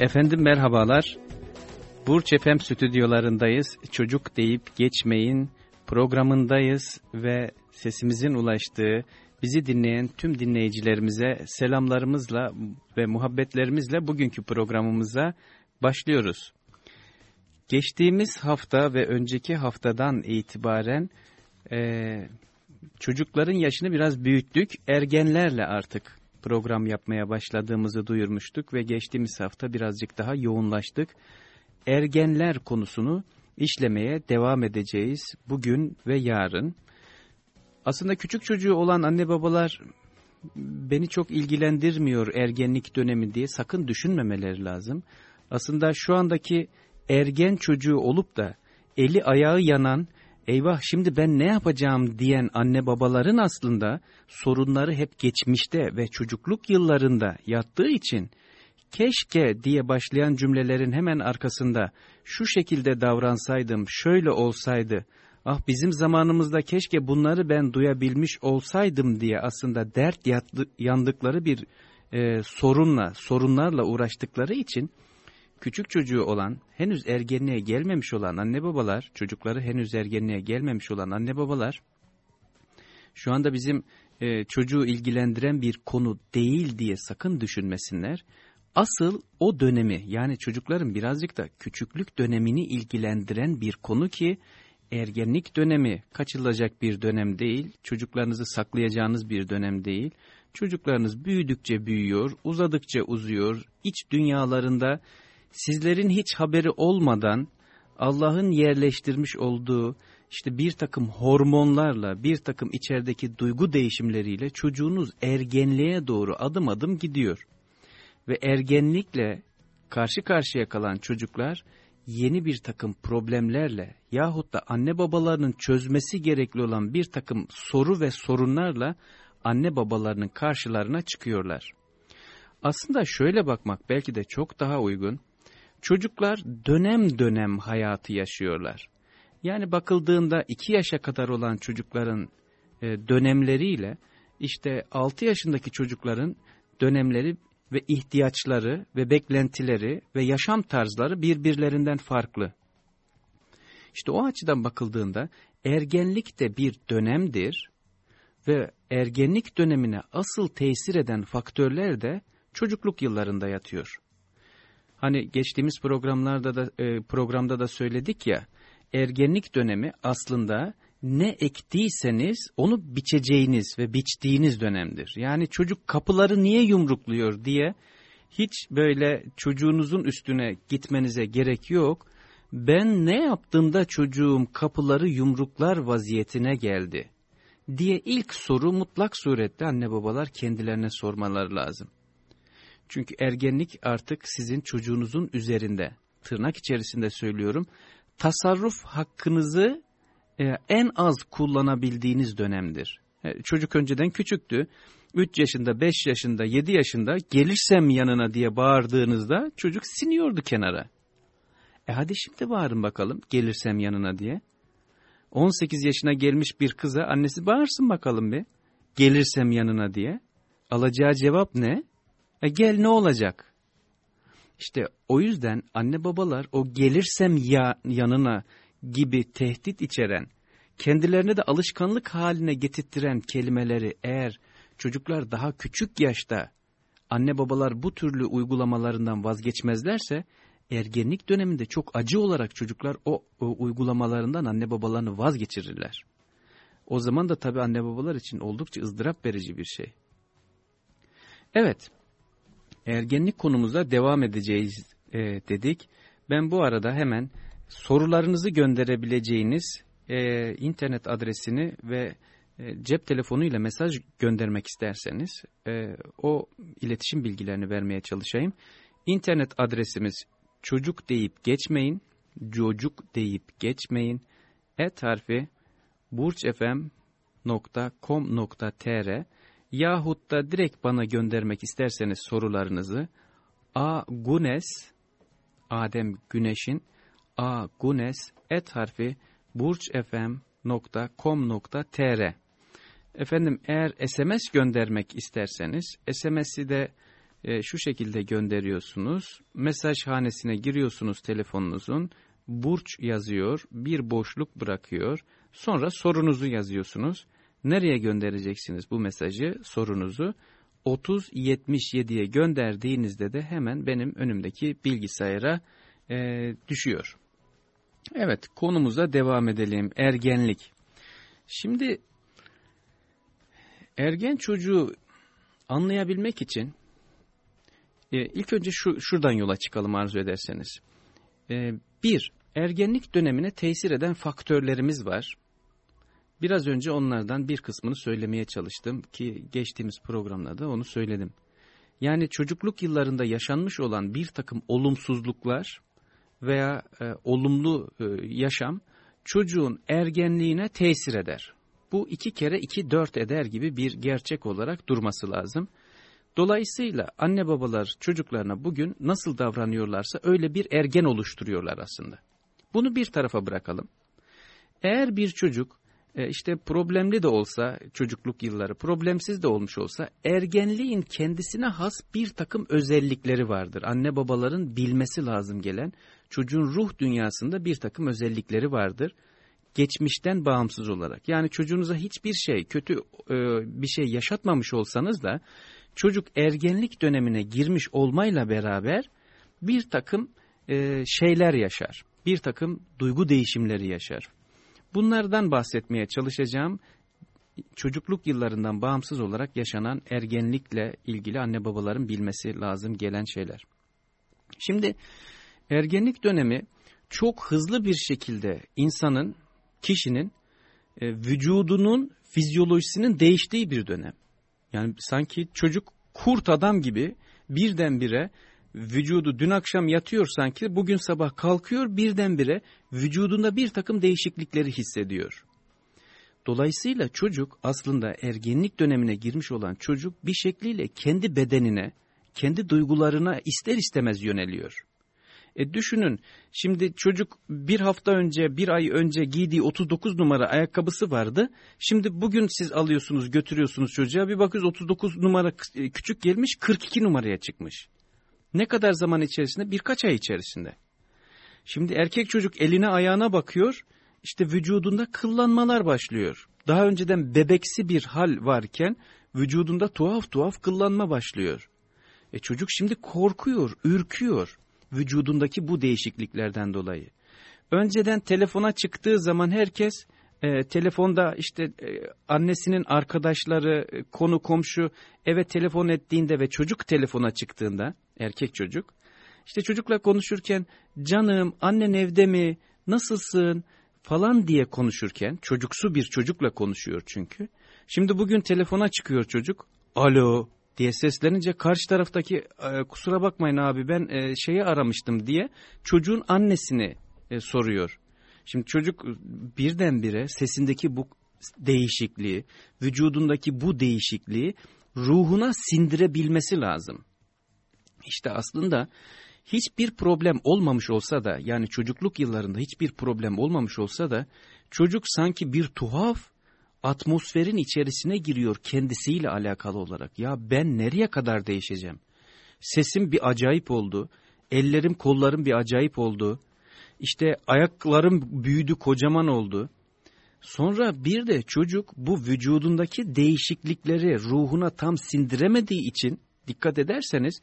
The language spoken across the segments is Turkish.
Efendim merhabalar. Burç FM stüdyolarındayız. Çocuk deyip geçmeyin programındayız ve sesimizin ulaştığı, bizi dinleyen tüm dinleyicilerimize selamlarımızla ve muhabbetlerimizle bugünkü programımıza başlıyoruz. Geçtiğimiz hafta ve önceki haftadan itibaren e, çocukların yaşını biraz büyüttük. Ergenlerle artık program yapmaya başladığımızı duyurmuştuk ve geçtiğimiz hafta birazcık daha yoğunlaştık. Ergenler konusunu işlemeye devam edeceğiz bugün ve yarın. Aslında küçük çocuğu olan anne babalar beni çok ilgilendirmiyor ergenlik dönemi diye sakın düşünmemeleri lazım. Aslında şu andaki ergen çocuğu olup da eli ayağı yanan eyvah şimdi ben ne yapacağım diyen anne babaların aslında sorunları hep geçmişte ve çocukluk yıllarında yattığı için keşke diye başlayan cümlelerin hemen arkasında şu şekilde davransaydım, şöyle olsaydı, ah bizim zamanımızda keşke bunları ben duyabilmiş olsaydım diye aslında dert yandıkları bir e, sorunla, sorunlarla uğraştıkları için küçük çocuğu olan, henüz ergenliğe gelmemiş olan anne babalar, çocukları henüz ergenliğe gelmemiş olan anne babalar, şu anda bizim e, çocuğu ilgilendiren bir konu değil diye sakın düşünmesinler. Asıl o dönemi yani çocukların birazcık da küçüklük dönemini ilgilendiren bir konu ki ergenlik dönemi kaçılacak bir dönem değil, çocuklarınızı saklayacağınız bir dönem değil. Çocuklarınız büyüdükçe büyüyor, uzadıkça uzuyor, iç dünyalarında sizlerin hiç haberi olmadan Allah'ın yerleştirmiş olduğu işte bir takım hormonlarla, bir takım içerideki duygu değişimleriyle çocuğunuz ergenliğe doğru adım adım gidiyor. Ve ergenlikle karşı karşıya kalan çocuklar yeni bir takım problemlerle yahut da anne babalarının çözmesi gerekli olan bir takım soru ve sorunlarla anne babalarının karşılarına çıkıyorlar. Aslında şöyle bakmak belki de çok daha uygun. Çocuklar dönem dönem hayatı yaşıyorlar. Yani bakıldığında 2 yaşa kadar olan çocukların e, dönemleriyle işte 6 yaşındaki çocukların dönemleri ve ihtiyaçları ve beklentileri ve yaşam tarzları birbirlerinden farklı. İşte o açıdan bakıldığında ergenlik de bir dönemdir ve ergenlik dönemine asıl tesir eden faktörler de çocukluk yıllarında yatıyor. Hani geçtiğimiz programlarda da e, programda da söyledik ya ergenlik dönemi aslında ne ektiyseniz onu biçeceğiniz ve biçtiğiniz dönemdir. Yani çocuk kapıları niye yumrukluyor diye hiç böyle çocuğunuzun üstüne gitmenize gerek yok. Ben ne yaptığımda çocuğum kapıları yumruklar vaziyetine geldi diye ilk soru mutlak surette anne babalar kendilerine sormaları lazım. Çünkü ergenlik artık sizin çocuğunuzun üzerinde, tırnak içerisinde söylüyorum, tasarruf hakkınızı e, en az kullanabildiğiniz dönemdir. E, çocuk önceden küçüktü. 3 yaşında, 5 yaşında, 7 yaşında gelirsem yanına diye bağırdığınızda çocuk siniyordu kenara. E hadi şimdi bağırın bakalım gelirsem yanına diye. 18 yaşına gelmiş bir kıza annesi bağırsın bakalım bir. Gelirsem yanına diye. Alacağı cevap ne? E gel ne olacak? İşte o yüzden anne babalar o gelirsem ya, yanına gibi tehdit içeren, kendilerine de alışkanlık haline getirtiren kelimeleri eğer çocuklar daha küçük yaşta anne babalar bu türlü uygulamalarından vazgeçmezlerse ergenlik döneminde çok acı olarak çocuklar o, o uygulamalarından anne babalarını vazgeçirirler. O zaman da tabii anne babalar için oldukça ızdırap verici bir şey. Evet, ergenlik konumuza devam edeceğiz e, dedik. Ben bu arada hemen sorularınızı gönderebileceğiniz e, internet adresini ve e, cep telefonuyla mesaj göndermek isterseniz e, o iletişim bilgilerini vermeye çalışayım. İnternet adresimiz çocuk deyip geçmeyin, çocuk deyip geçmeyin, et harfi burçfm.com.tr yahut da direkt bana göndermek isterseniz sorularınızı a gunes Adem Güneş'in a gunes et harfi burçfm.com.tr Efendim eğer SMS göndermek isterseniz SMS'i de e, şu şekilde gönderiyorsunuz. Mesaj hanesine giriyorsunuz telefonunuzun. Burç yazıyor, bir boşluk bırakıyor. Sonra sorunuzu yazıyorsunuz. Nereye göndereceksiniz bu mesajı, sorunuzu? 3077'ye gönderdiğinizde de hemen benim önümdeki bilgisayara e, düşüyor. Evet konumuza devam edelim. Ergenlik. Şimdi ergen çocuğu anlayabilmek için e, ilk önce şu şuradan yola çıkalım arzu ederseniz. E, bir, ergenlik dönemine tesir eden faktörlerimiz var. Biraz önce onlardan bir kısmını söylemeye çalıştım ki geçtiğimiz programlarda onu söyledim. Yani çocukluk yıllarında yaşanmış olan bir takım olumsuzluklar veya e, olumlu e, yaşam çocuğun ergenliğine tesir eder. Bu iki kere iki dört eder gibi bir gerçek olarak durması lazım. Dolayısıyla anne babalar çocuklarına bugün nasıl davranıyorlarsa öyle bir ergen oluşturuyorlar aslında. Bunu bir tarafa bırakalım. Eğer bir çocuk e, işte problemli de olsa çocukluk yılları problemsiz de olmuş olsa ergenliğin kendisine has bir takım özellikleri vardır. Anne babaların bilmesi lazım gelen çocuğun ruh dünyasında bir takım özellikleri vardır. Geçmişten bağımsız olarak yani çocuğunuza hiçbir şey kötü e, bir şey yaşatmamış olsanız da çocuk ergenlik dönemine girmiş olmayla beraber bir takım e, şeyler yaşar. Bir takım duygu değişimleri yaşar. Bunlardan bahsetmeye çalışacağım. Çocukluk yıllarından bağımsız olarak yaşanan ergenlikle ilgili anne babaların bilmesi lazım gelen şeyler. Şimdi ergenlik dönemi çok hızlı bir şekilde insanın, kişinin e, vücudunun fizyolojisinin değiştiği bir dönem. Yani sanki çocuk kurt adam gibi birdenbire vücudu dün akşam yatıyor sanki bugün sabah kalkıyor birdenbire vücudunda bir takım değişiklikleri hissediyor. Dolayısıyla çocuk aslında ergenlik dönemine girmiş olan çocuk bir şekliyle kendi bedenine, kendi duygularına ister istemez yöneliyor. E düşünün şimdi çocuk bir hafta önce bir ay önce giydiği 39 numara ayakkabısı vardı. Şimdi bugün siz alıyorsunuz götürüyorsunuz çocuğa bir bakıyoruz 39 numara küçük gelmiş 42 numaraya çıkmış. Ne kadar zaman içerisinde? Birkaç ay içerisinde. Şimdi erkek çocuk eline ayağına bakıyor, işte vücudunda kıllanmalar başlıyor. Daha önceden bebeksi bir hal varken vücudunda tuhaf tuhaf kıllanma başlıyor. E çocuk şimdi korkuyor, ürküyor vücudundaki bu değişikliklerden dolayı. Önceden telefona çıktığı zaman herkes e, telefonda işte e, annesinin arkadaşları, e, konu komşu eve telefon ettiğinde ve çocuk telefona çıktığında erkek çocuk işte çocukla konuşurken canım annen evde mi nasılsın falan diye konuşurken çocuksu bir çocukla konuşuyor çünkü. Şimdi bugün telefona çıkıyor çocuk alo diye seslenince karşı taraftaki e, kusura bakmayın abi ben e, şeyi aramıştım diye çocuğun annesini e, soruyor. Şimdi çocuk birdenbire sesindeki bu değişikliği, vücudundaki bu değişikliği ruhuna sindirebilmesi lazım. İşte aslında hiçbir problem olmamış olsa da yani çocukluk yıllarında hiçbir problem olmamış olsa da çocuk sanki bir tuhaf atmosferin içerisine giriyor kendisiyle alakalı olarak. Ya ben nereye kadar değişeceğim? Sesim bir acayip oldu. Ellerim kollarım bir acayip oldu. İşte ayaklarım büyüdü kocaman oldu. Sonra bir de çocuk bu vücudundaki değişiklikleri ruhuna tam sindiremediği için dikkat ederseniz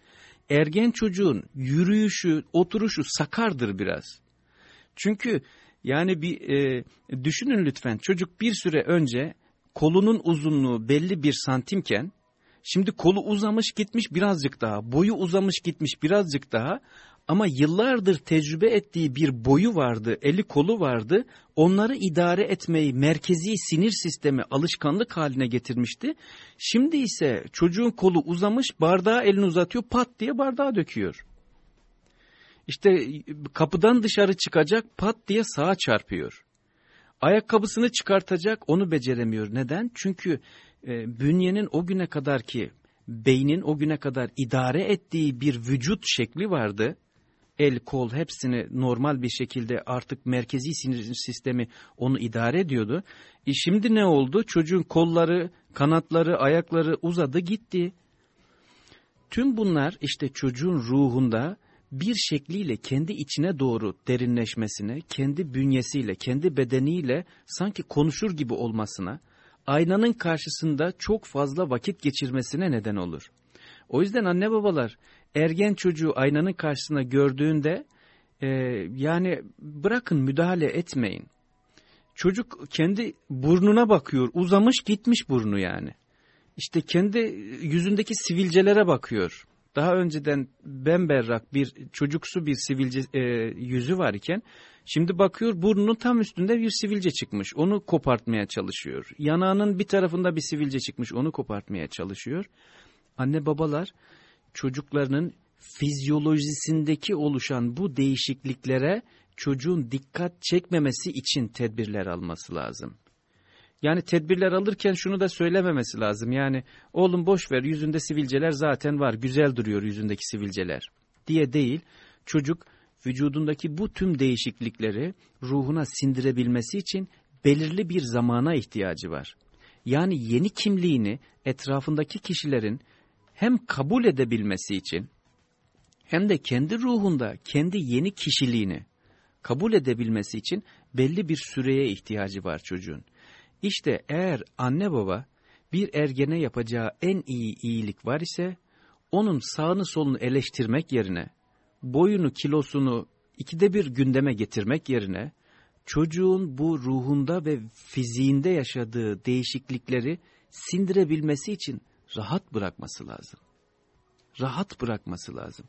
ergen çocuğun yürüyüşü, oturuşu sakardır biraz. Çünkü yani bir e, düşünün lütfen çocuk bir süre önce kolunun uzunluğu belli bir santimken şimdi kolu uzamış gitmiş birazcık daha, boyu uzamış gitmiş birazcık daha ama yıllardır tecrübe ettiği bir boyu vardı, eli kolu vardı. Onları idare etmeyi merkezi sinir sistemi alışkanlık haline getirmişti. Şimdi ise çocuğun kolu uzamış, bardağı elini uzatıyor, pat diye bardağı döküyor. İşte kapıdan dışarı çıkacak, pat diye sağa çarpıyor. Ayakkabısını çıkartacak, onu beceremiyor. Neden? Çünkü e, bünyenin o güne kadar ki, beynin o güne kadar idare ettiği bir vücut şekli vardı el, kol hepsini normal bir şekilde artık merkezi sinir sistemi onu idare ediyordu. E şimdi ne oldu? Çocuğun kolları, kanatları, ayakları uzadı gitti. Tüm bunlar işte çocuğun ruhunda bir şekliyle kendi içine doğru derinleşmesine, kendi bünyesiyle, kendi bedeniyle sanki konuşur gibi olmasına, aynanın karşısında çok fazla vakit geçirmesine neden olur. O yüzden anne babalar ergen çocuğu aynanın karşısında gördüğünde e, yani bırakın müdahale etmeyin. Çocuk kendi burnuna bakıyor uzamış gitmiş burnu yani. İşte kendi yüzündeki sivilcelere bakıyor. Daha önceden bemberrak bir çocuksu bir sivilce e, yüzü var iken şimdi bakıyor burnunun tam üstünde bir sivilce çıkmış. Onu kopartmaya çalışıyor. Yanağının bir tarafında bir sivilce çıkmış. Onu kopartmaya çalışıyor. Anne babalar çocuklarının fizyolojisindeki oluşan bu değişikliklere çocuğun dikkat çekmemesi için tedbirler alması lazım. Yani tedbirler alırken şunu da söylememesi lazım. Yani oğlum boş ver yüzünde sivilceler zaten var güzel duruyor yüzündeki sivilceler diye değil. Çocuk vücudundaki bu tüm değişiklikleri ruhuna sindirebilmesi için belirli bir zamana ihtiyacı var. Yani yeni kimliğini etrafındaki kişilerin hem kabul edebilmesi için hem de kendi ruhunda kendi yeni kişiliğini kabul edebilmesi için belli bir süreye ihtiyacı var çocuğun. İşte eğer anne baba bir ergene yapacağı en iyi iyilik var ise onun sağını solunu eleştirmek yerine boyunu kilosunu ikide bir gündeme getirmek yerine çocuğun bu ruhunda ve fiziğinde yaşadığı değişiklikleri sindirebilmesi için rahat bırakması lazım. Rahat bırakması lazım.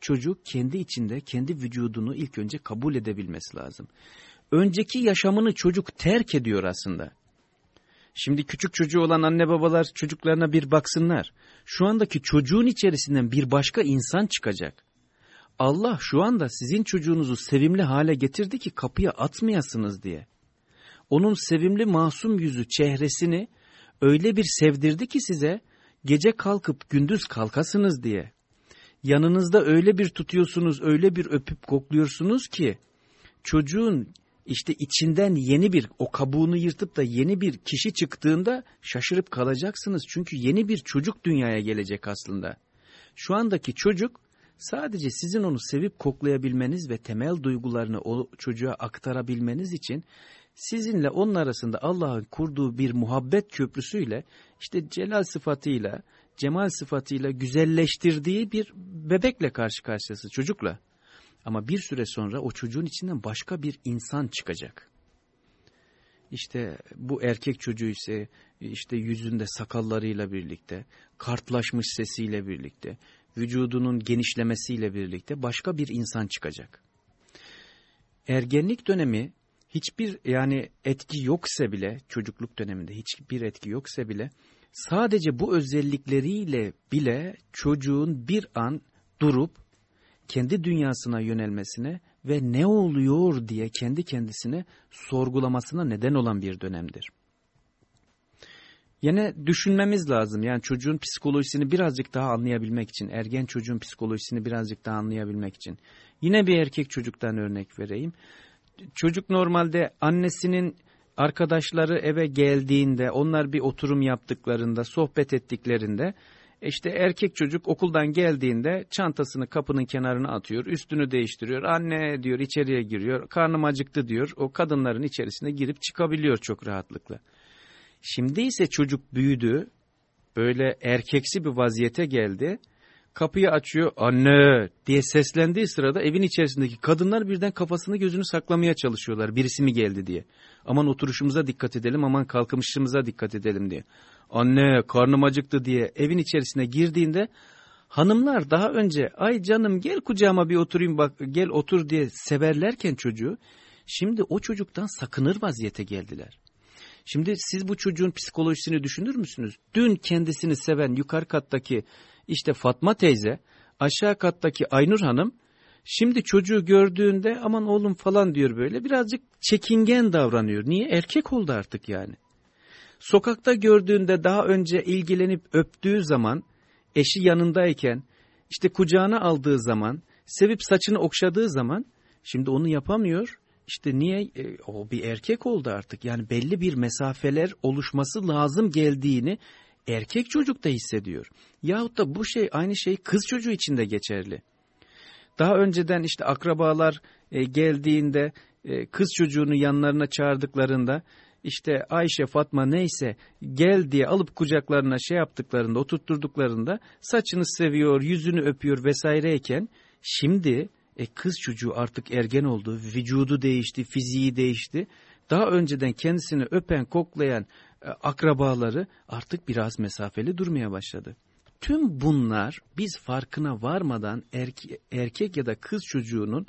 Çocuk kendi içinde kendi vücudunu ilk önce kabul edebilmesi lazım. Önceki yaşamını çocuk terk ediyor aslında. Şimdi küçük çocuğu olan anne babalar çocuklarına bir baksınlar. Şu andaki çocuğun içerisinden bir başka insan çıkacak. Allah şu anda sizin çocuğunuzu sevimli hale getirdi ki kapıya atmayasınız diye. Onun sevimli masum yüzü çehresini öyle bir sevdirdi ki size gece kalkıp gündüz kalkasınız diye. Yanınızda öyle bir tutuyorsunuz, öyle bir öpüp kokluyorsunuz ki çocuğun işte içinden yeni bir o kabuğunu yırtıp da yeni bir kişi çıktığında şaşırıp kalacaksınız. Çünkü yeni bir çocuk dünyaya gelecek aslında. Şu andaki çocuk sadece sizin onu sevip koklayabilmeniz ve temel duygularını o çocuğa aktarabilmeniz için sizinle onun arasında Allah'ın kurduğu bir muhabbet köprüsüyle işte celal sıfatıyla, cemal sıfatıyla güzelleştirdiği bir bebekle karşı karşıyası çocukla. Ama bir süre sonra o çocuğun içinden başka bir insan çıkacak. İşte bu erkek çocuğu ise işte yüzünde sakallarıyla birlikte, kartlaşmış sesiyle birlikte, vücudunun genişlemesiyle birlikte başka bir insan çıkacak. Ergenlik dönemi hiçbir yani etki yoksa bile çocukluk döneminde hiçbir etki yoksa bile sadece bu özellikleriyle bile çocuğun bir an durup kendi dünyasına yönelmesine ve ne oluyor diye kendi kendisine sorgulamasına neden olan bir dönemdir. Yine düşünmemiz lazım. Yani çocuğun psikolojisini birazcık daha anlayabilmek için, ergen çocuğun psikolojisini birazcık daha anlayabilmek için. Yine bir erkek çocuktan örnek vereyim. Çocuk normalde annesinin arkadaşları eve geldiğinde, onlar bir oturum yaptıklarında, sohbet ettiklerinde işte erkek çocuk okuldan geldiğinde çantasını kapının kenarına atıyor, üstünü değiştiriyor. Anne diyor içeriye giriyor, karnım acıktı diyor. O kadınların içerisine girip çıkabiliyor çok rahatlıkla. Şimdi ise çocuk büyüdü, böyle erkeksi bir vaziyete geldi. Kapıyı açıyor, anne diye seslendiği sırada evin içerisindeki kadınlar birden kafasını gözünü saklamaya çalışıyorlar. Birisi mi geldi diye. Aman oturuşumuza dikkat edelim, aman kalkmışımıza dikkat edelim diye anne karnım acıktı diye evin içerisine girdiğinde hanımlar daha önce ay canım gel kucağıma bir oturayım bak gel otur diye severlerken çocuğu şimdi o çocuktan sakınır vaziyete geldiler. Şimdi siz bu çocuğun psikolojisini düşünür müsünüz? Dün kendisini seven yukarı kattaki işte Fatma teyze, aşağı kattaki Aynur Hanım, şimdi çocuğu gördüğünde aman oğlum falan diyor böyle birazcık çekingen davranıyor. Niye? Erkek oldu artık yani. Sokakta gördüğünde daha önce ilgilenip öptüğü zaman, eşi yanındayken, işte kucağına aldığı zaman, sevip saçını okşadığı zaman, şimdi onu yapamıyor. İşte niye? E, o bir erkek oldu artık. Yani belli bir mesafeler oluşması lazım geldiğini erkek çocuk da hissediyor. Yahut da bu şey aynı şey kız çocuğu için de geçerli. Daha önceden işte akrabalar e, geldiğinde e, kız çocuğunu yanlarına çağırdıklarında işte Ayşe Fatma neyse gel diye alıp kucaklarına şey yaptıklarında oturtturduklarında saçını seviyor yüzünü öpüyor vesaireyken şimdi e, kız çocuğu artık ergen oldu vücudu değişti fiziği değişti daha önceden kendisini öpen koklayan akrabaları artık biraz mesafeli durmaya başladı. Tüm bunlar biz farkına varmadan erke erkek ya da kız çocuğunun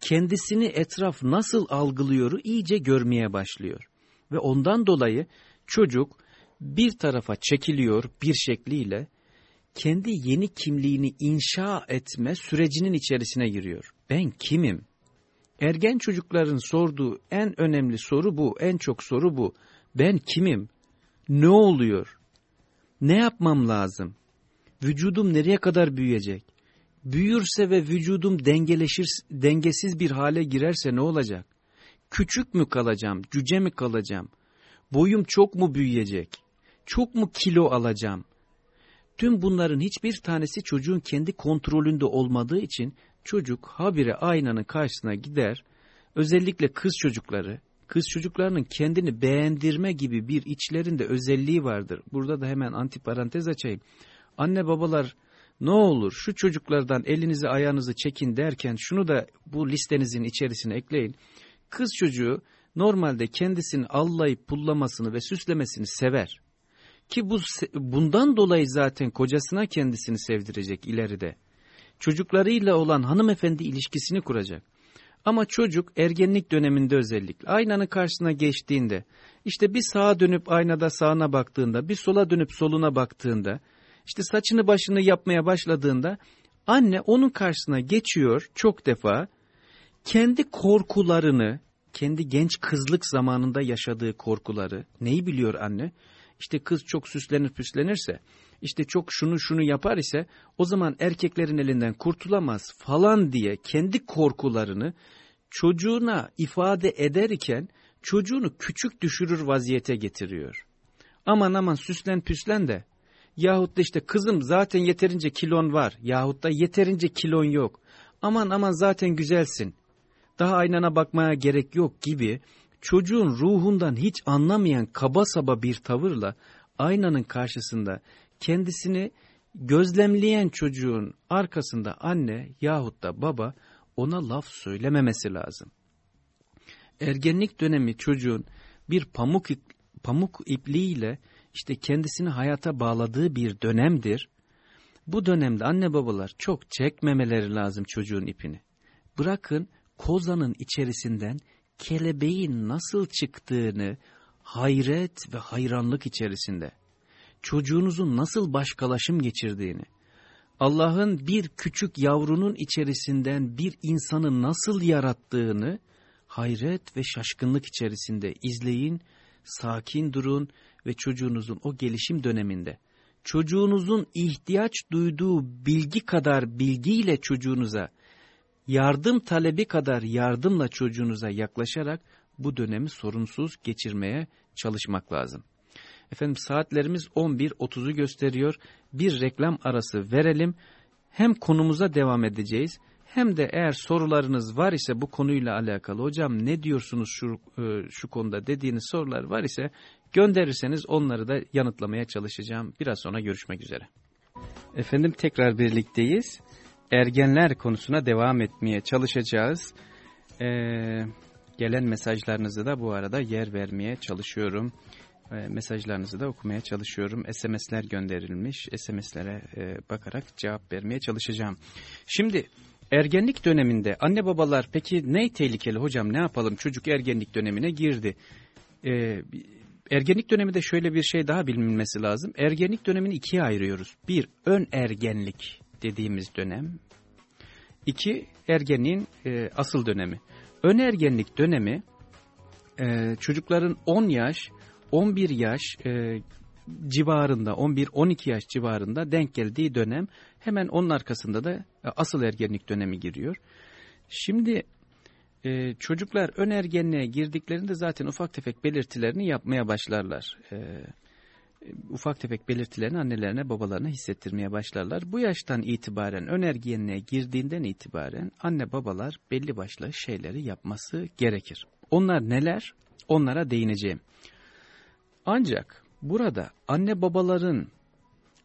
kendisini etraf nasıl algılıyoru iyice görmeye başlıyor. Ve ondan dolayı çocuk bir tarafa çekiliyor bir şekliyle kendi yeni kimliğini inşa etme sürecinin içerisine giriyor. Ben kimim? Ergen çocukların sorduğu en önemli soru bu, en çok soru bu. Ben kimim? Ne oluyor? Ne yapmam lazım? Vücudum nereye kadar büyüyecek? Büyürse ve vücudum dengeleşir, dengesiz bir hale girerse ne olacak? Küçük mü kalacağım, cüce mi kalacağım? Boyum çok mu büyüyecek? Çok mu kilo alacağım? Tüm bunların hiçbir tanesi çocuğun kendi kontrolünde olmadığı için çocuk habire aynanın karşısına gider. Özellikle kız çocukları, kız çocuklarının kendini beğendirme gibi bir içlerinde özelliği vardır. Burada da hemen antiparantez açayım. Anne babalar ne olur şu çocuklardan elinizi ayağınızı çekin derken şunu da bu listenizin içerisine ekleyin. Kız çocuğu normalde kendisini allayıp pullamasını ve süslemesini sever. Ki bu bundan dolayı zaten kocasına kendisini sevdirecek ileride. Çocuklarıyla olan hanımefendi ilişkisini kuracak. Ama çocuk ergenlik döneminde özellikle aynanın karşısına geçtiğinde, işte bir sağa dönüp aynada sağına baktığında, bir sola dönüp soluna baktığında, işte saçını başını yapmaya başladığında anne onun karşısına geçiyor çok defa kendi korkularını, kendi genç kızlık zamanında yaşadığı korkuları neyi biliyor anne? İşte kız çok süslenir püslenirse, işte çok şunu şunu yapar ise o zaman erkeklerin elinden kurtulamaz falan diye kendi korkularını çocuğuna ifade ederken çocuğunu küçük düşürür vaziyete getiriyor. Aman aman süslen püslen de Yahut da işte kızım zaten yeterince kilon var. Yahut da yeterince kilon yok. Aman aman zaten güzelsin. Daha aynana bakmaya gerek yok gibi çocuğun ruhundan hiç anlamayan kaba saba bir tavırla aynanın karşısında kendisini gözlemleyen çocuğun arkasında anne yahut da baba ona laf söylememesi lazım. Ergenlik dönemi çocuğun bir pamuk pamuk ipliğiyle işte kendisini hayata bağladığı bir dönemdir. Bu dönemde anne babalar çok çekmemeleri lazım çocuğun ipini. Bırakın kozanın içerisinden kelebeğin nasıl çıktığını hayret ve hayranlık içerisinde, çocuğunuzun nasıl başkalaşım geçirdiğini, Allah'ın bir küçük yavrunun içerisinden bir insanı nasıl yarattığını hayret ve şaşkınlık içerisinde izleyin, sakin durun ve çocuğunuzun o gelişim döneminde çocuğunuzun ihtiyaç duyduğu bilgi kadar bilgiyle çocuğunuza, yardım talebi kadar yardımla çocuğunuza yaklaşarak bu dönemi sorunsuz geçirmeye çalışmak lazım. Efendim saatlerimiz 11.30'u gösteriyor. Bir reklam arası verelim. Hem konumuza devam edeceğiz hem de eğer sorularınız var ise bu konuyla alakalı hocam ne diyorsunuz şu, e, şu konuda dediğiniz sorular var ise gönderirseniz onları da yanıtlamaya çalışacağım. Biraz sonra görüşmek üzere. Efendim tekrar birlikteyiz. Ergenler konusuna devam etmeye çalışacağız. Ee, gelen mesajlarınızı da bu arada yer vermeye çalışıyorum. Mesajlarınızı da okumaya çalışıyorum. SMS'ler gönderilmiş. SMS'lere e, bakarak cevap vermeye çalışacağım. Şimdi Ergenlik döneminde anne babalar peki ne tehlikeli hocam ne yapalım çocuk ergenlik dönemine girdi. Ee, ergenlik döneminde şöyle bir şey daha bilinmesi lazım. Ergenlik dönemini ikiye ayırıyoruz. Bir ön ergenlik dediğimiz dönem. İki ergenliğin e, asıl dönemi. Ön ergenlik dönemi e, çocukların 10 yaş 11 yaş e, civarında 11-12 yaş civarında denk geldiği dönem hemen onun arkasında da e, asıl ergenlik dönemi giriyor. Şimdi e, çocuklar ön ergenliğe girdiklerinde zaten ufak tefek belirtilerini yapmaya başlarlar. E, ufak tefek belirtilerini annelerine babalarına hissettirmeye başlarlar. Bu yaştan itibaren önergenliğe girdiğinden itibaren anne babalar belli başlı şeyleri yapması gerekir. Onlar neler? Onlara değineceğim. Ancak burada anne babaların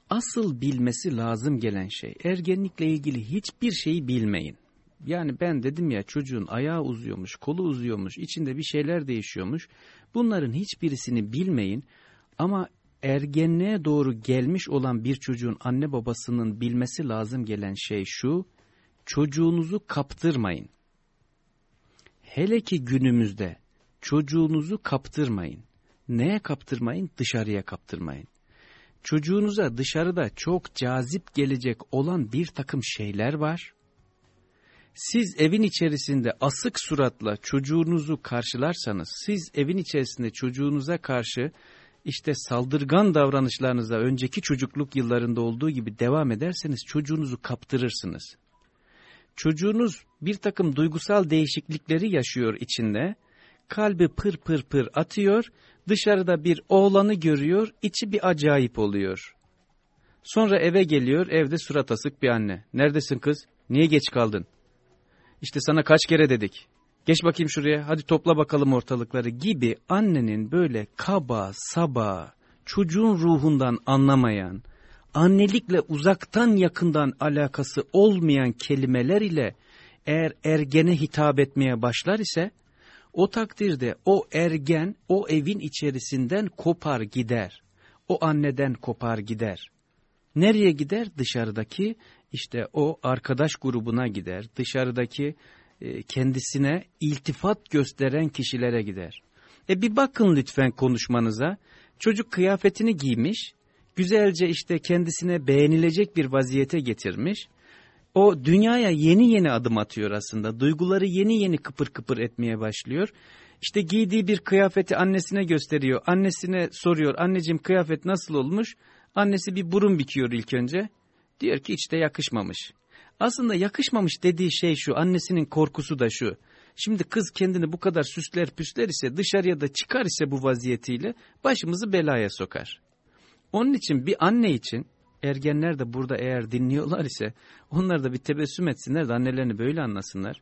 asıl bilmesi lazım gelen şey ergenlikle ilgili hiçbir şeyi bilmeyin. Yani ben dedim ya çocuğun ayağı uzuyormuş, kolu uzuyormuş, içinde bir şeyler değişiyormuş. Bunların hiçbirisini bilmeyin ama ergenliğe doğru gelmiş olan bir çocuğun anne babasının bilmesi lazım gelen şey şu, çocuğunuzu kaptırmayın. Hele ki günümüzde çocuğunuzu kaptırmayın. Neye kaptırmayın? Dışarıya kaptırmayın. Çocuğunuza dışarıda çok cazip gelecek olan bir takım şeyler var. Siz evin içerisinde asık suratla çocuğunuzu karşılarsanız, siz evin içerisinde çocuğunuza karşı işte saldırgan davranışlarınıza önceki çocukluk yıllarında olduğu gibi devam ederseniz çocuğunuzu kaptırırsınız. Çocuğunuz bir takım duygusal değişiklikleri yaşıyor içinde, kalbi pır pır pır atıyor, dışarıda bir oğlanı görüyor, içi bir acayip oluyor. Sonra eve geliyor, evde surat asık bir anne. Neredesin kız? Niye geç kaldın? İşte sana kaç kere dedik. Geç bakayım şuraya hadi topla bakalım ortalıkları gibi annenin böyle kaba, saba, çocuğun ruhundan anlamayan, annelikle uzaktan yakından alakası olmayan kelimeler ile eğer ergene hitap etmeye başlar ise, o takdirde o ergen o evin içerisinden kopar gider. O anneden kopar gider. Nereye gider? Dışarıdaki işte o arkadaş grubuna gider. Dışarıdaki e, kendisine iltifat gösteren kişilere gider. E bir bakın lütfen konuşmanıza. Çocuk kıyafetini giymiş, güzelce işte kendisine beğenilecek bir vaziyete getirmiş. O dünyaya yeni yeni adım atıyor aslında. Duyguları yeni yeni kıpır kıpır etmeye başlıyor. İşte giydiği bir kıyafeti annesine gösteriyor. Annesine soruyor, anneciğim kıyafet nasıl olmuş? Annesi bir burun bikiyor ilk önce. Diyor ki hiç yakışmamış. Aslında yakışmamış dediği şey şu, annesinin korkusu da şu. Şimdi kız kendini bu kadar süsler püsler ise dışarıya da çıkar ise bu vaziyetiyle başımızı belaya sokar. Onun için bir anne için ergenler de burada eğer dinliyorlar ise onlar da bir tebessüm etsinler de annelerini böyle anlasınlar.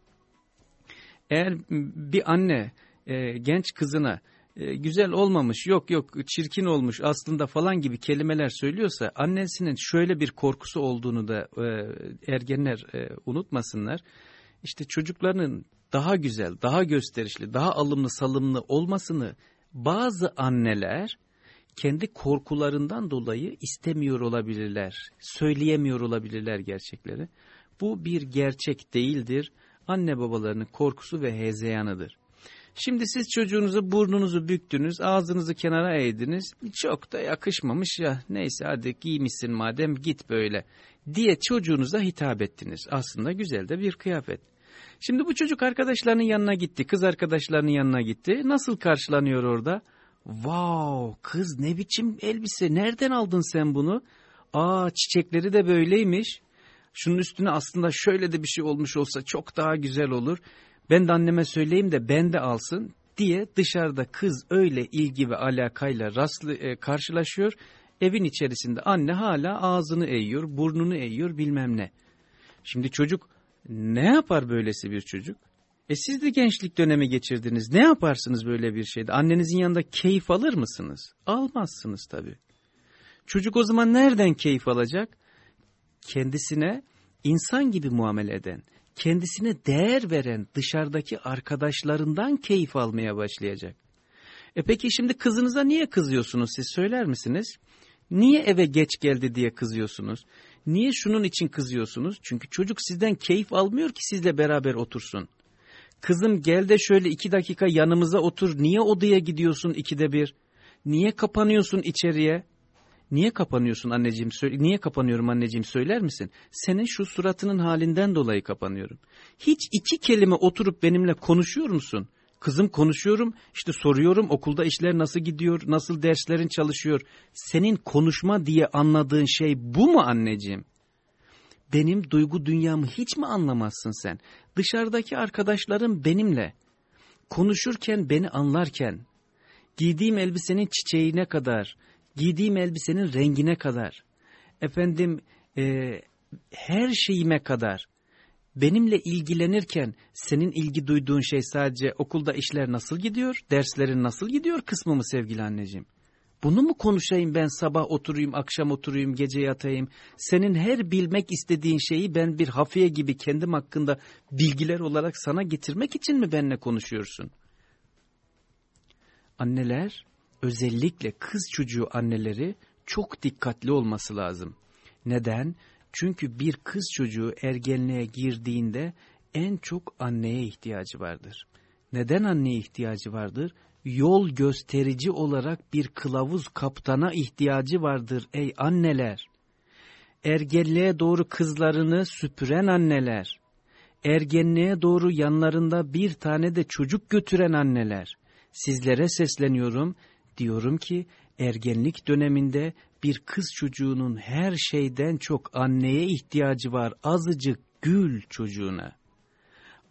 Eğer bir anne e, genç kızına e, güzel olmamış, yok yok çirkin olmuş aslında falan gibi kelimeler söylüyorsa annesinin şöyle bir korkusu olduğunu da e, ergenler e, unutmasınlar. İşte çocuklarının daha güzel, daha gösterişli, daha alımlı salımlı olmasını bazı anneler kendi korkularından dolayı istemiyor olabilirler, söyleyemiyor olabilirler gerçekleri. Bu bir gerçek değildir. Anne babalarının korkusu ve hezeyanıdır. Şimdi siz çocuğunuzu burnunuzu büktünüz, ağzınızı kenara eğdiniz. Çok da yakışmamış ya neyse hadi giymişsin madem git böyle diye çocuğunuza hitap ettiniz. Aslında güzel de bir kıyafet. Şimdi bu çocuk arkadaşlarının yanına gitti, kız arkadaşlarının yanına gitti. Nasıl karşılanıyor orada? Wow kız ne biçim elbise nereden aldın sen bunu? Aa çiçekleri de böyleymiş. Şunun üstüne aslında şöyle de bir şey olmuş olsa çok daha güzel olur ben de anneme söyleyeyim de ben de alsın diye dışarıda kız öyle ilgi ve alakayla rastlı, e, karşılaşıyor. Evin içerisinde anne hala ağzını eğiyor, burnunu eğiyor bilmem ne. Şimdi çocuk ne yapar böylesi bir çocuk? E siz de gençlik dönemi geçirdiniz. Ne yaparsınız böyle bir şeyde? Annenizin yanında keyif alır mısınız? Almazsınız tabii. Çocuk o zaman nereden keyif alacak? Kendisine insan gibi muamele eden, kendisine değer veren dışarıdaki arkadaşlarından keyif almaya başlayacak. E peki şimdi kızınıza niye kızıyorsunuz siz söyler misiniz? Niye eve geç geldi diye kızıyorsunuz? Niye şunun için kızıyorsunuz? Çünkü çocuk sizden keyif almıyor ki sizle beraber otursun. Kızım gel de şöyle iki dakika yanımıza otur. Niye odaya gidiyorsun ikide bir? Niye kapanıyorsun içeriye? Niye kapanıyorsun anneciğim? Niye kapanıyorum anneciğim söyler misin? Senin şu suratının halinden dolayı kapanıyorum. Hiç iki kelime oturup benimle konuşuyor musun? Kızım konuşuyorum, işte soruyorum okulda işler nasıl gidiyor, nasıl derslerin çalışıyor. Senin konuşma diye anladığın şey bu mu anneciğim? Benim duygu dünyamı hiç mi anlamazsın sen? Dışarıdaki arkadaşlarım benimle. Konuşurken beni anlarken, giydiğim elbisenin çiçeğine kadar, giydiğim elbisenin rengine kadar, efendim e, her şeyime kadar, benimle ilgilenirken senin ilgi duyduğun şey sadece okulda işler nasıl gidiyor, derslerin nasıl gidiyor kısmı mı sevgili anneciğim? Bunu mu konuşayım ben sabah oturayım, akşam oturayım, gece yatayım? Senin her bilmek istediğin şeyi ben bir hafiye gibi kendim hakkında bilgiler olarak sana getirmek için mi benimle konuşuyorsun? Anneler, özellikle kız çocuğu anneleri çok dikkatli olması lazım. Neden? Çünkü bir kız çocuğu ergenliğe girdiğinde en çok anneye ihtiyacı vardır. Neden anneye ihtiyacı vardır? Yol gösterici olarak bir kılavuz kaptana ihtiyacı vardır ey anneler. Ergenliğe doğru kızlarını süpüren anneler. Ergenliğe doğru yanlarında bir tane de çocuk götüren anneler. Sizlere sesleniyorum, diyorum ki ergenlik döneminde bir kız çocuğunun her şeyden çok anneye ihtiyacı var. Azıcık gül çocuğuna.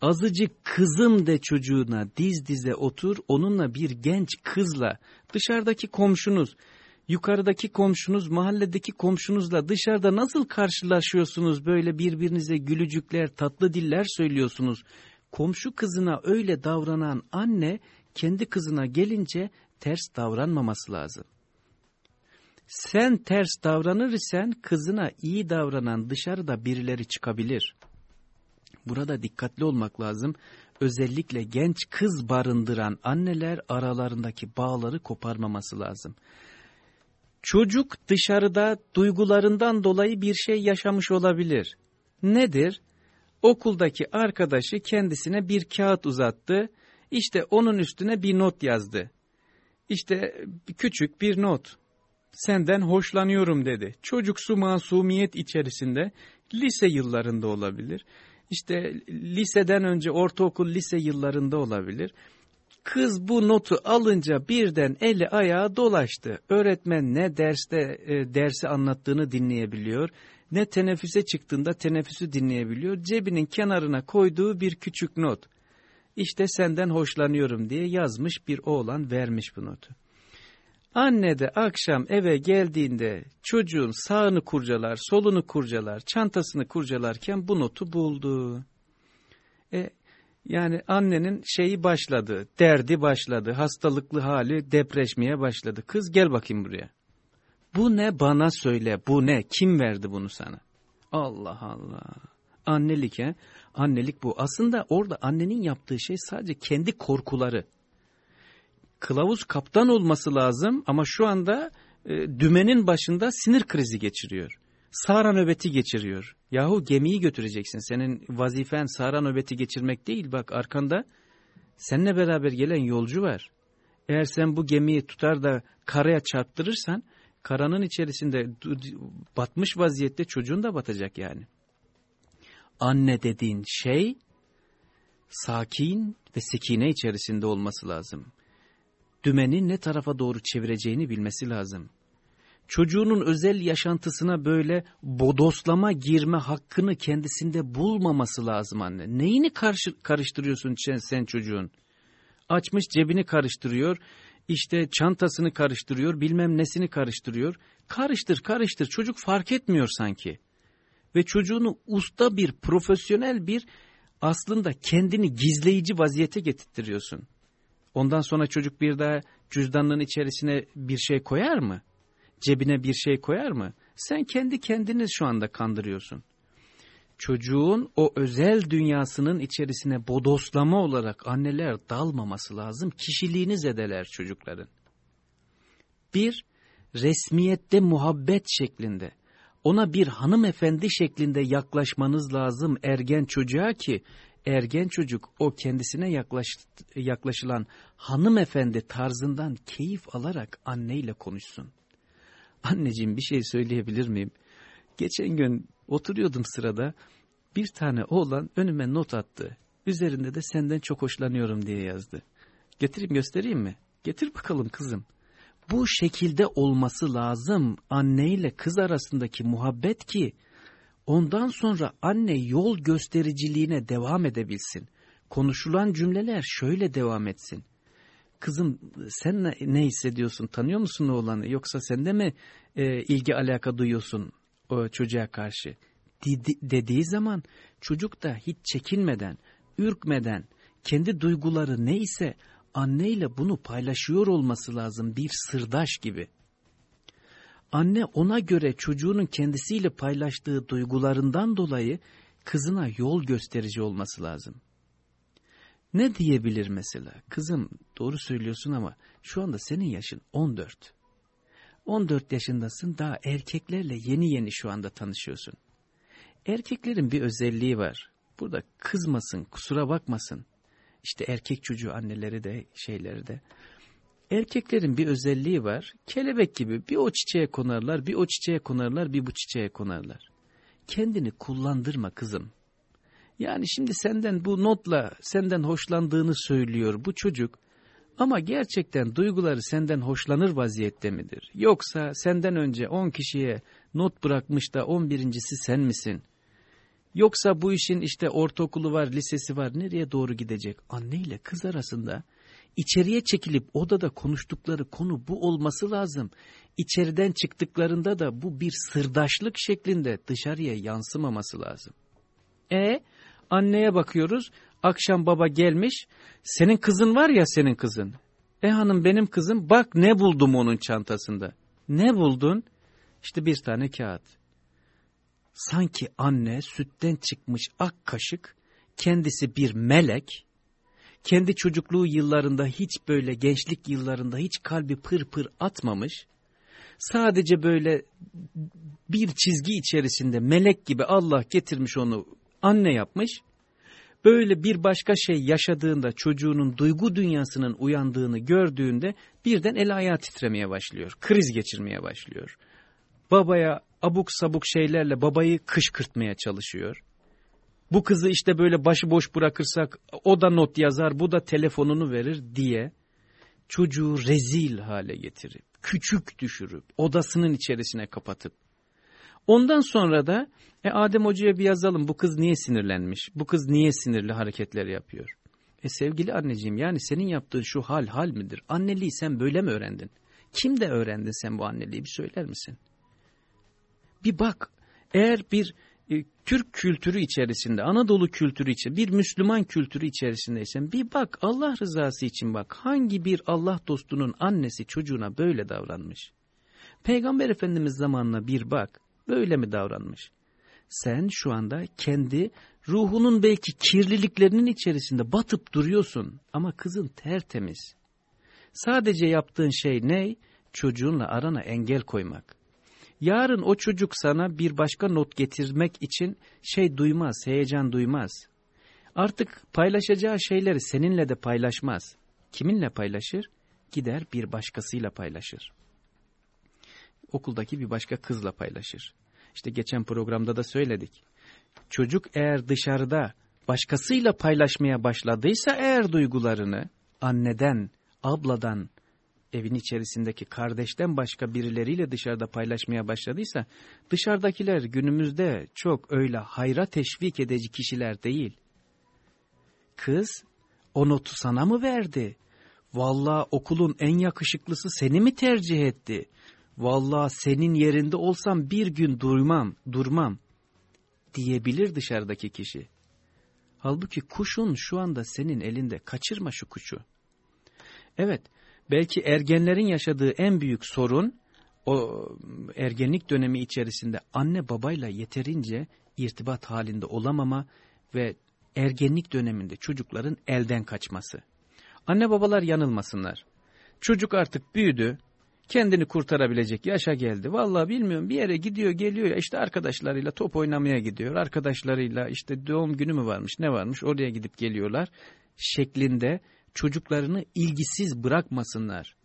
Azıcık kızım de çocuğuna diz dize otur onunla bir genç kızla dışarıdaki komşunuz, yukarıdaki komşunuz, mahalledeki komşunuzla dışarıda nasıl karşılaşıyorsunuz böyle birbirinize gülücükler, tatlı diller söylüyorsunuz. Komşu kızına öyle davranan anne kendi kızına gelince ters davranmaması lazım. Sen ters davranır isen kızına iyi davranan dışarıda birileri çıkabilir. Burada dikkatli olmak lazım. Özellikle genç kız barındıran anneler aralarındaki bağları koparmaması lazım. Çocuk dışarıda duygularından dolayı bir şey yaşamış olabilir. Nedir? Okuldaki arkadaşı kendisine bir kağıt uzattı. İşte onun üstüne bir not yazdı. İşte küçük bir not senden hoşlanıyorum dedi. Çocuksu masumiyet içerisinde lise yıllarında olabilir. İşte liseden önce ortaokul lise yıllarında olabilir. Kız bu notu alınca birden eli ayağı dolaştı. Öğretmen ne derste e, dersi anlattığını dinleyebiliyor, ne teneffüse çıktığında teneffüsü dinleyebiliyor. Cebinin kenarına koyduğu bir küçük not. İşte senden hoşlanıyorum diye yazmış bir oğlan vermiş bu notu. Anne de akşam eve geldiğinde çocuğun sağını kurcalar, solunu kurcalar, çantasını kurcalarken bu notu buldu. E, yani annenin şeyi başladı, derdi başladı, hastalıklı hali depreşmeye başladı. Kız gel bakayım buraya. Bu ne bana söyle, bu ne, kim verdi bunu sana? Allah Allah. Annelik he, annelik bu. Aslında orada annenin yaptığı şey sadece kendi korkuları kılavuz kaptan olması lazım ama şu anda e, dümenin başında sinir krizi geçiriyor. Sahra nöbeti geçiriyor. Yahu gemiyi götüreceksin. Senin vazifen sahra nöbeti geçirmek değil. Bak arkanda seninle beraber gelen yolcu var. Eğer sen bu gemiyi tutar da karaya çarptırırsan karanın içerisinde batmış vaziyette çocuğun da batacak yani. Anne dediğin şey sakin ve sekine içerisinde olması lazım dümeni ne tarafa doğru çevireceğini bilmesi lazım. Çocuğunun özel yaşantısına böyle bodoslama girme hakkını kendisinde bulmaması lazım anne. Neyini karşı, karıştırıyorsun sen, sen çocuğun? Açmış cebini karıştırıyor, işte çantasını karıştırıyor, bilmem nesini karıştırıyor. Karıştır karıştır çocuk fark etmiyor sanki. Ve çocuğunu usta bir, profesyonel bir aslında kendini gizleyici vaziyete getirtiyorsun. Ondan sonra çocuk bir daha cüzdanının içerisine bir şey koyar mı? Cebine bir şey koyar mı? Sen kendi kendini şu anda kandırıyorsun. Çocuğun o özel dünyasının içerisine bodoslama olarak anneler dalmaması lazım. Kişiliğini zedeler çocukların. Bir, resmiyette muhabbet şeklinde. Ona bir hanımefendi şeklinde yaklaşmanız lazım ergen çocuğa ki ergen çocuk o kendisine yaklaş, yaklaşılan hanımefendi tarzından keyif alarak anneyle konuşsun. Anneciğim bir şey söyleyebilir miyim? Geçen gün oturuyordum sırada bir tane oğlan önüme not attı. Üzerinde de senden çok hoşlanıyorum diye yazdı. Getireyim göstereyim mi? Getir bakalım kızım. Bu şekilde olması lazım anne ile kız arasındaki muhabbet ki Ondan sonra anne yol göstericiliğine devam edebilsin. Konuşulan cümleler şöyle devam etsin. kızım sen ne, ne hissediyorsun tanıyor musun oğlanı yoksa sen de mi e, ilgi alaka duyuyorsun o çocuğa karşı dedi, dediği zaman çocuk da hiç çekinmeden ürkmeden kendi duyguları neyse anneyle bunu paylaşıyor olması lazım bir sırdaş gibi. Anne ona göre çocuğunun kendisiyle paylaştığı duygularından dolayı kızına yol gösterici olması lazım. Ne diyebilir mesela? Kızım doğru söylüyorsun ama şu anda senin yaşın 14. 14 yaşındasın daha erkeklerle yeni yeni şu anda tanışıyorsun. Erkeklerin bir özelliği var. Burada kızmasın, kusura bakmasın. İşte erkek çocuğu anneleri de şeyleri de. Erkeklerin bir özelliği var. Kelebek gibi bir o çiçeğe konarlar, bir o çiçeğe konarlar, bir bu çiçeğe konarlar. Kendini kullandırma kızım. Yani şimdi senden bu notla senden hoşlandığını söylüyor bu çocuk. Ama gerçekten duyguları senden hoşlanır vaziyette midir? Yoksa senden önce 10 kişiye not bırakmış da 11.si sen misin? Yoksa bu işin işte ortaokulu var, lisesi var nereye doğru gidecek? Anne ile kız arasında içeriye çekilip odada konuştukları konu bu olması lazım. İçeriden çıktıklarında da bu bir sırdaşlık şeklinde dışarıya yansımaması lazım. E anneye bakıyoruz akşam baba gelmiş senin kızın var ya senin kızın. E hanım benim kızım bak ne buldum onun çantasında. Ne buldun? İşte bir tane kağıt. Sanki anne sütten çıkmış ak kaşık, kendisi bir melek, kendi çocukluğu yıllarında hiç böyle gençlik yıllarında hiç kalbi pır pır atmamış, sadece böyle bir çizgi içerisinde melek gibi Allah getirmiş onu anne yapmış, böyle bir başka şey yaşadığında çocuğunun duygu dünyasının uyandığını gördüğünde birden el ayağı titremeye başlıyor, kriz geçirmeye başlıyor. Babaya abuk sabuk şeylerle babayı kışkırtmaya çalışıyor. Bu kızı işte böyle başıboş bırakırsak o da not yazar, bu da telefonunu verir diye çocuğu rezil hale getirip, küçük düşürüp, odasının içerisine kapatıp, ondan sonra da e, Adem Hoca'ya bir yazalım bu kız niye sinirlenmiş, bu kız niye sinirli hareketler yapıyor. E sevgili anneciğim yani senin yaptığın şu hal hal midir? Anneliği sen böyle mi öğrendin? Kim de öğrendin sen bu anneliği bir söyler misin? Bir bak eğer bir Türk kültürü içerisinde, Anadolu kültürü içinde, bir Müslüman kültürü içerisindeysen bir bak Allah rızası için bak hangi bir Allah dostunun annesi çocuğuna böyle davranmış. Peygamber Efendimiz zamanına bir bak böyle mi davranmış? Sen şu anda kendi ruhunun belki kirliliklerinin içerisinde batıp duruyorsun ama kızın tertemiz. Sadece yaptığın şey ne? Çocuğunla arana engel koymak. Yarın o çocuk sana bir başka not getirmek için şey duymaz, heyecan duymaz. Artık paylaşacağı şeyleri seninle de paylaşmaz. Kiminle paylaşır? Gider bir başkasıyla paylaşır. Okuldaki bir başka kızla paylaşır. İşte geçen programda da söyledik. Çocuk eğer dışarıda başkasıyla paylaşmaya başladıysa eğer duygularını anneden, abladan, evin içerisindeki kardeşten başka birileriyle dışarıda paylaşmaya başladıysa dışarıdakiler günümüzde çok öyle hayra teşvik edici kişiler değil. Kız o notu sana mı verdi? Vallahi okulun en yakışıklısı seni mi tercih etti? Vallahi senin yerinde olsam bir gün durmam, durmam diyebilir dışarıdaki kişi. Halbuki kuşun şu anda senin elinde kaçırma şu kuşu. Evet belki ergenlerin yaşadığı en büyük sorun o ergenlik dönemi içerisinde anne babayla yeterince irtibat halinde olamama ve ergenlik döneminde çocukların elden kaçması. Anne babalar yanılmasınlar. Çocuk artık büyüdü, kendini kurtarabilecek yaşa geldi. Vallahi bilmiyorum bir yere gidiyor geliyor ya işte arkadaşlarıyla top oynamaya gidiyor. Arkadaşlarıyla işte doğum günü mü varmış ne varmış oraya gidip geliyorlar şeklinde çocuklarını ilgisiz bırakmasınlar.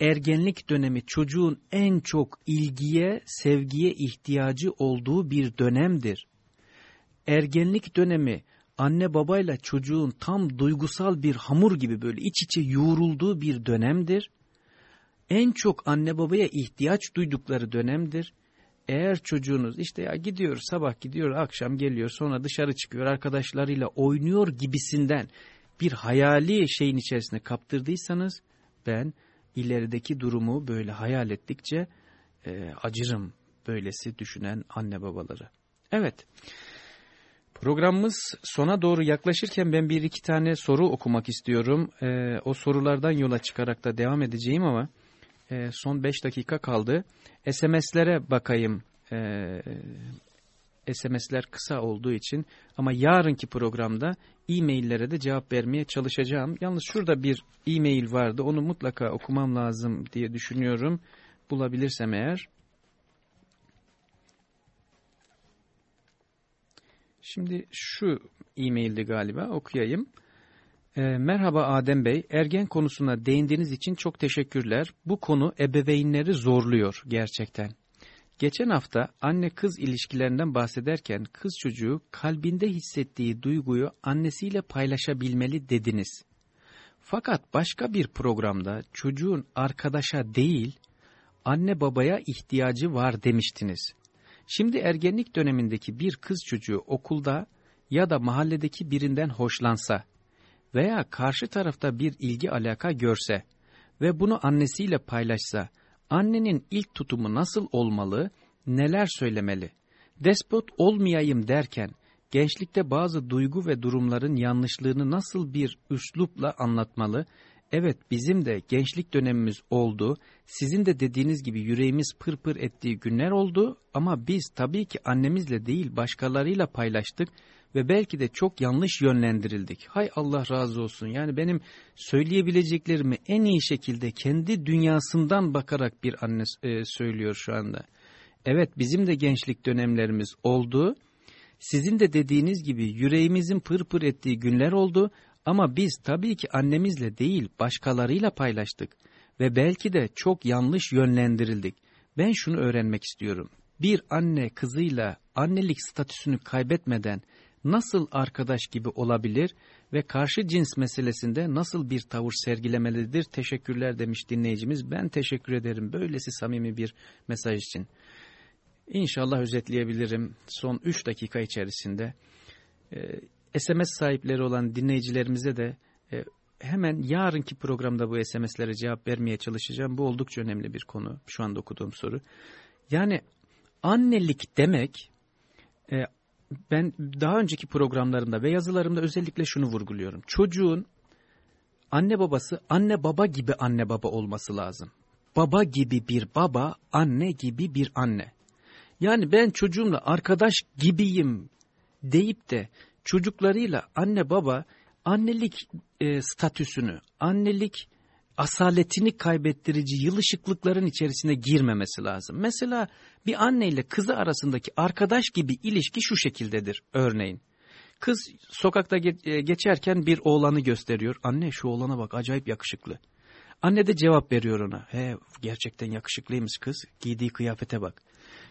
Ergenlik dönemi çocuğun en çok ilgiye, sevgiye ihtiyacı olduğu bir dönemdir. Ergenlik dönemi anne babayla çocuğun tam duygusal bir hamur gibi böyle iç içe yoğrulduğu bir dönemdir. En çok anne babaya ihtiyaç duydukları dönemdir. Eğer çocuğunuz işte ya gidiyor sabah gidiyor akşam geliyor sonra dışarı çıkıyor arkadaşlarıyla oynuyor gibisinden bir hayali şeyin içerisine kaptırdıysanız ben ilerideki durumu böyle hayal ettikçe e, acırım böylesi düşünen anne babaları. Evet programımız sona doğru yaklaşırken ben bir iki tane soru okumak istiyorum. E, o sorulardan yola çıkarak da devam edeceğim ama e, son beş dakika kaldı. SMS'lere bakayım. E, SMS'ler kısa olduğu için ama yarınki programda e-maillere de cevap vermeye çalışacağım. Yalnız şurada bir e-mail vardı onu mutlaka okumam lazım diye düşünüyorum. Bulabilirsem eğer. Şimdi şu e-maildi galiba okuyayım. E, merhaba Adem Bey, ergen konusuna değindiğiniz için çok teşekkürler. Bu konu ebeveynleri zorluyor gerçekten. Geçen hafta anne kız ilişkilerinden bahsederken kız çocuğu kalbinde hissettiği duyguyu annesiyle paylaşabilmeli dediniz. Fakat başka bir programda çocuğun arkadaşa değil, anne babaya ihtiyacı var demiştiniz. Şimdi ergenlik dönemindeki bir kız çocuğu okulda ya da mahalledeki birinden hoşlansa veya karşı tarafta bir ilgi alaka görse ve bunu annesiyle paylaşsa, annenin ilk tutumu nasıl olmalı, neler söylemeli? Despot olmayayım derken, gençlikte bazı duygu ve durumların yanlışlığını nasıl bir üslupla anlatmalı? Evet bizim de gençlik dönemimiz oldu, sizin de dediğiniz gibi yüreğimiz pırpır ettiği günler oldu ama biz tabii ki annemizle değil başkalarıyla paylaştık ve belki de çok yanlış yönlendirildik. Hay Allah razı olsun. Yani benim söyleyebileceklerimi en iyi şekilde kendi dünyasından bakarak bir anne e, söylüyor şu anda. Evet bizim de gençlik dönemlerimiz oldu. Sizin de dediğiniz gibi yüreğimizin pırpır ettiği günler oldu ama biz tabii ki annemizle değil başkalarıyla paylaştık ve belki de çok yanlış yönlendirildik. Ben şunu öğrenmek istiyorum. Bir anne kızıyla annelik statüsünü kaybetmeden nasıl arkadaş gibi olabilir ve karşı cins meselesinde nasıl bir tavır sergilemelidir? Teşekkürler demiş dinleyicimiz. Ben teşekkür ederim böylesi samimi bir mesaj için. İnşallah özetleyebilirim son 3 dakika içerisinde. Ee, SMS sahipleri olan dinleyicilerimize de e, hemen yarınki programda bu SMS'lere cevap vermeye çalışacağım. Bu oldukça önemli bir konu şu anda okuduğum soru. Yani annelik demek e, ben daha önceki programlarımda ve yazılarımda özellikle şunu vurguluyorum. Çocuğun anne babası anne baba gibi anne baba olması lazım. Baba gibi bir baba, anne gibi bir anne. Yani ben çocuğumla arkadaş gibiyim deyip de çocuklarıyla anne baba annelik e, statüsünü, annelik asaletini kaybettirici yılışıklıkların içerisine girmemesi lazım. Mesela bir anne ile kızı arasındaki arkadaş gibi ilişki şu şekildedir örneğin. Kız sokakta e, geçerken bir oğlanı gösteriyor. Anne şu oğlana bak acayip yakışıklı. Anne de cevap veriyor ona. He gerçekten yakışıklıymış kız. Giydiği kıyafete bak.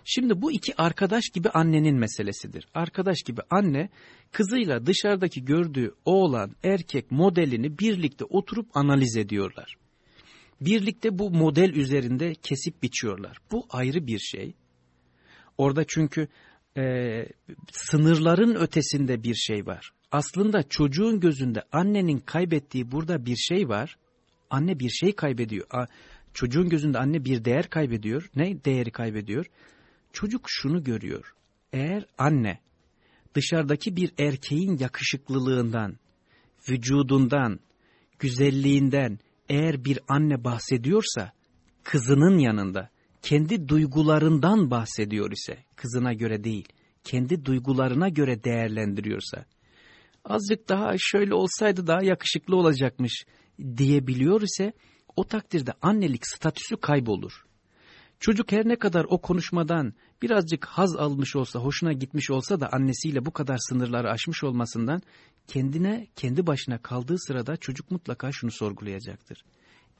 Şimdi bu iki arkadaş gibi annenin meselesidir. Arkadaş gibi anne kızıyla dışarıdaki gördüğü oğlan erkek modelini birlikte oturup analiz ediyorlar. Birlikte bu model üzerinde kesip biçiyorlar. Bu ayrı bir şey. Orada çünkü e, sınırların ötesinde bir şey var. Aslında çocuğun gözünde annenin kaybettiği burada bir şey var. Anne bir şey kaybediyor. Çocuğun gözünde anne bir değer kaybediyor. Ne değeri kaybediyor? Çocuk şunu görüyor. Eğer anne dışarıdaki bir erkeğin yakışıklılığından, vücudundan, güzelliğinden eğer bir anne bahsediyorsa kızının yanında kendi duygularından bahsediyor ise kızına göre değil, kendi duygularına göre değerlendiriyorsa azıcık daha şöyle olsaydı daha yakışıklı olacakmış diyebiliyor ise o takdirde annelik statüsü kaybolur. Çocuk her ne kadar o konuşmadan birazcık haz almış olsa, hoşuna gitmiş olsa da annesiyle bu kadar sınırları aşmış olmasından kendine, kendi başına kaldığı sırada çocuk mutlaka şunu sorgulayacaktır.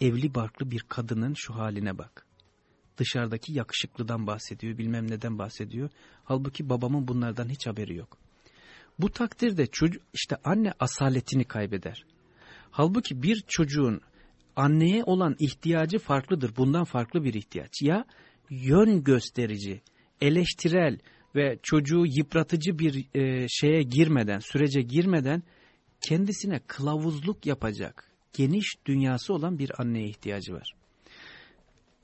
Evli barklı bir kadının şu haline bak. Dışarıdaki yakışıklıdan bahsediyor, bilmem neden bahsediyor. Halbuki babamın bunlardan hiç haberi yok. Bu takdirde çocuk, işte anne asaletini kaybeder. Halbuki bir çocuğun anneye olan ihtiyacı farklıdır. Bundan farklı bir ihtiyaç. Ya yön gösterici, eleştirel ve çocuğu yıpratıcı bir e, şeye girmeden, sürece girmeden kendisine kılavuzluk yapacak, geniş dünyası olan bir anneye ihtiyacı var.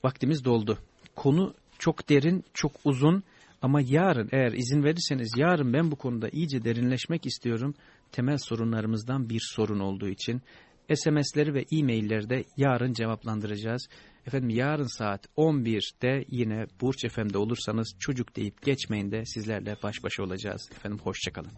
Vaktimiz doldu. Konu çok derin, çok uzun ama yarın eğer izin verirseniz yarın ben bu konuda iyice derinleşmek istiyorum. Temel sorunlarımızdan bir sorun olduğu için SMS'leri ve e-mailleri de yarın cevaplandıracağız. Efendim yarın saat 11'de yine Burç FM'de olursanız çocuk deyip geçmeyin de sizlerle baş başa olacağız. Efendim hoşçakalın.